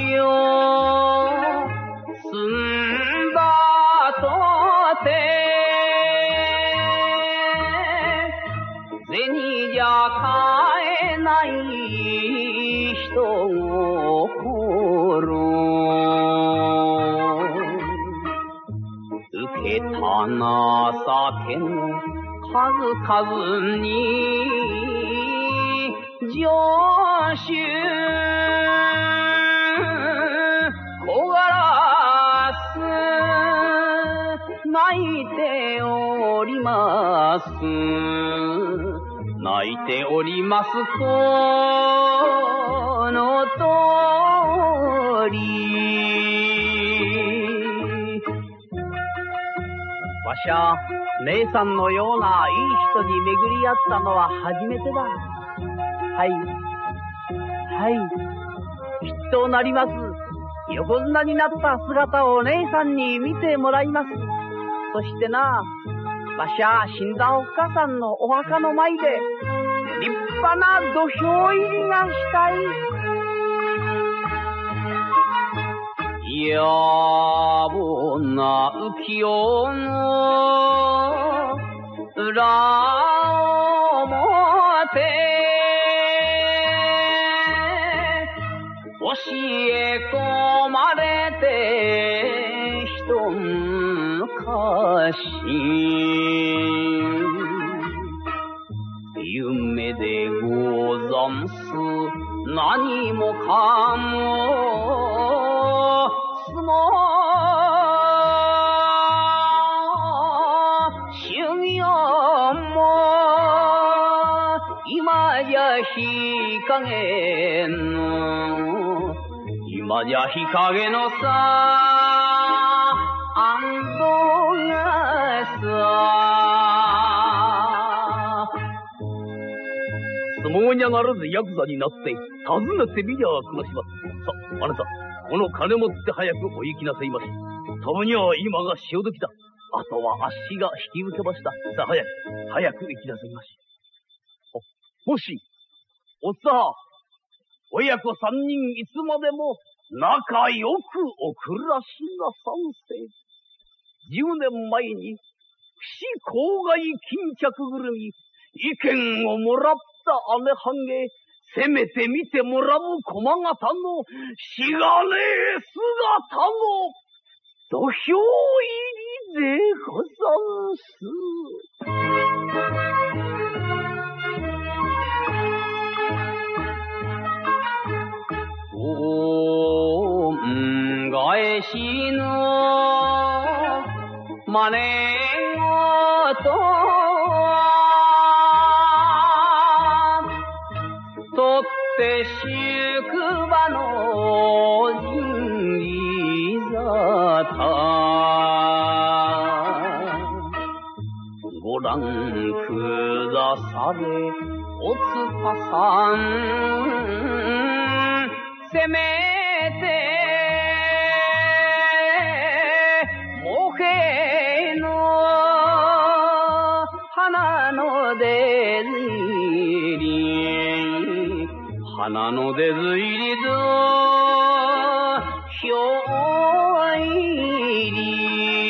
りをんだとて銭じゃ買えない人を受けた情けの数々に上手ております泣いておりますこの通りわしゃ、姉さんのようないい人に巡り合ったのは初めてだ。はい。はい。きっとなります。横綱になった姿を姉さんに見てもらいます。そしてな、わしゃ、死んだおっかさんのお墓の前で、立派な土俵入りがしたい。やぼな浮世の裏表教え込昔夢でござんす。何もかも。相撲修行も今じゃ日陰の。今じゃ日陰のさ。相撲に上がらずヤクザになって訪ねてみりゃ暮らしますさあなたこの金持って早くお行きなさいまし。たまには今が潮時だ。あとは足が引き受けました。さあ早く、早く行きなさいまし。あもし、おっさ、親子三人いつまでも仲良くお暮らしなさんせ。十年前に、不死郊外巾着ぐるみ、意見をもらった姉はんげ、せめて見てもらう駒形のしがねえ姿の土俵入りでござんす。しの真似事はとって宿場の神利沙汰ご覧くだされおつかさん。せめずり花の出ずりぞひょうあいり。